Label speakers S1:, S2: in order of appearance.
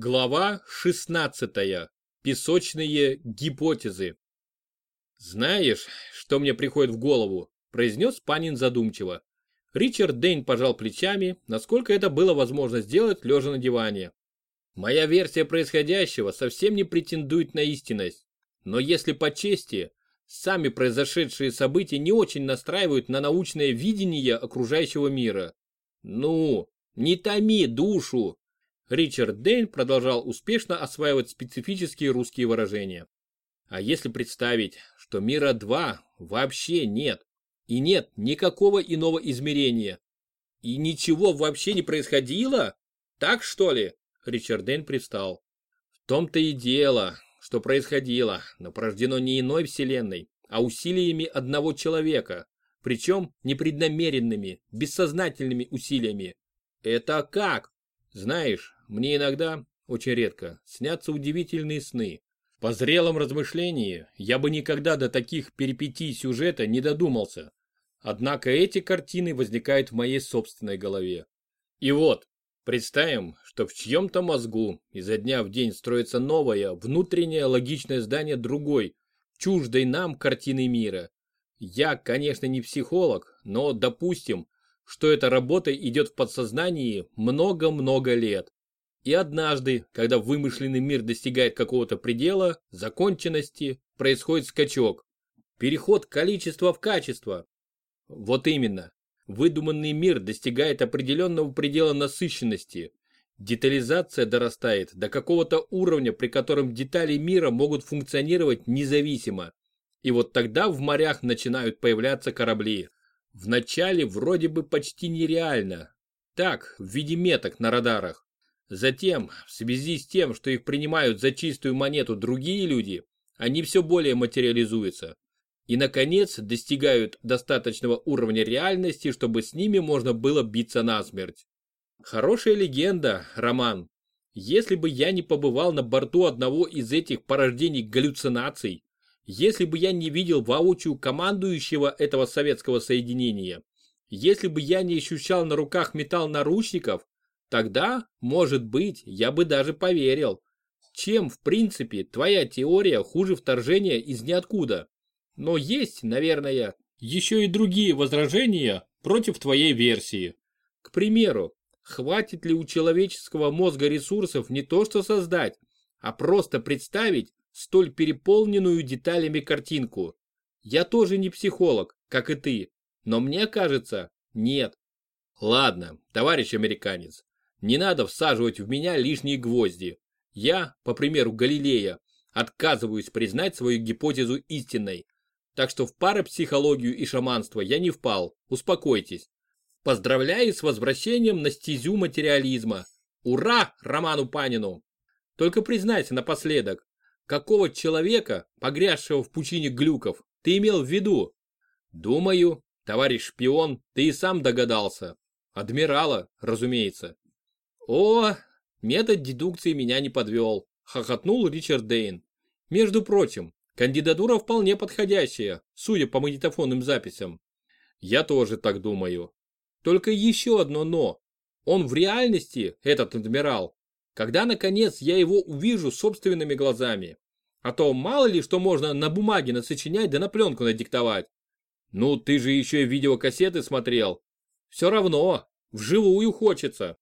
S1: Глава 16. Песочные гипотезы. «Знаешь, что мне приходит в голову?» – произнес Панин задумчиво. Ричард Дейн пожал плечами, насколько это было возможно сделать, лежа на диване. «Моя версия происходящего совсем не претендует на истинность. Но если по чести, сами произошедшие события не очень настраивают на научное видение окружающего мира. Ну, не томи душу!» Ричард Дейн продолжал успешно осваивать специфические русские выражения. А если представить, что мира два вообще нет, и нет никакого иного измерения, и ничего вообще не происходило? Так что ли? Ричард Дейн привстал. В том-то и дело, что происходило, но порождено не иной вселенной, а усилиями одного человека, причем непреднамеренными, бессознательными усилиями. Это как? Знаешь, мне иногда, очень редко, снятся удивительные сны. По зрелом размышлении я бы никогда до таких перипетий сюжета не додумался. Однако эти картины возникают в моей собственной голове. И вот, представим, что в чьем-то мозгу изо дня в день строится новое, внутреннее логичное здание другой, чуждой нам картины мира. Я, конечно, не психолог, но допустим, что эта работа идет в подсознании много-много лет. И однажды, когда вымышленный мир достигает какого-то предела, законченности, происходит скачок. Переход количества в качество. Вот именно. Выдуманный мир достигает определенного предела насыщенности. Детализация дорастает до какого-то уровня, при котором детали мира могут функционировать независимо. И вот тогда в морях начинают появляться корабли. Вначале вроде бы почти нереально. Так, в виде меток на радарах. Затем, в связи с тем, что их принимают за чистую монету другие люди, они все более материализуются. И, наконец, достигают достаточного уровня реальности, чтобы с ними можно было биться насмерть. Хорошая легенда, Роман. Если бы я не побывал на борту одного из этих порождений галлюцинаций, если бы я не видел воочию командующего этого советского соединения, если бы я не ощущал на руках металл наручников, Тогда, может быть, я бы даже поверил. Чем, в принципе, твоя теория хуже вторжения из ниоткуда? Но есть, наверное, еще и другие возражения против твоей версии. К примеру, хватит ли у человеческого мозга ресурсов не то что создать, а просто представить столь переполненную деталями картинку? Я тоже не психолог, как и ты, но мне кажется, нет. Ладно, товарищ американец, не надо всаживать в меня лишние гвозди. Я, по примеру Галилея, отказываюсь признать свою гипотезу истинной. Так что в парапсихологию и шаманство я не впал, успокойтесь. Поздравляю с возвращением на стезю материализма. Ура Роману Панину! Только признайся напоследок, какого человека, погрязшего в пучине глюков, ты имел в виду? Думаю, товарищ шпион, ты и сам догадался. Адмирала, разумеется. «О, метод дедукции меня не подвел», – хохотнул Ричард Дейн. «Между прочим, кандидатура вполне подходящая, судя по магнитофонным записям». «Я тоже так думаю. Только еще одно «но». Он в реальности, этот адмирал, когда наконец я его увижу собственными глазами. А то мало ли что можно на бумаге насочинять да на пленку надиктовать. Ну, ты же еще и видеокассеты смотрел. Все равно, вживую хочется.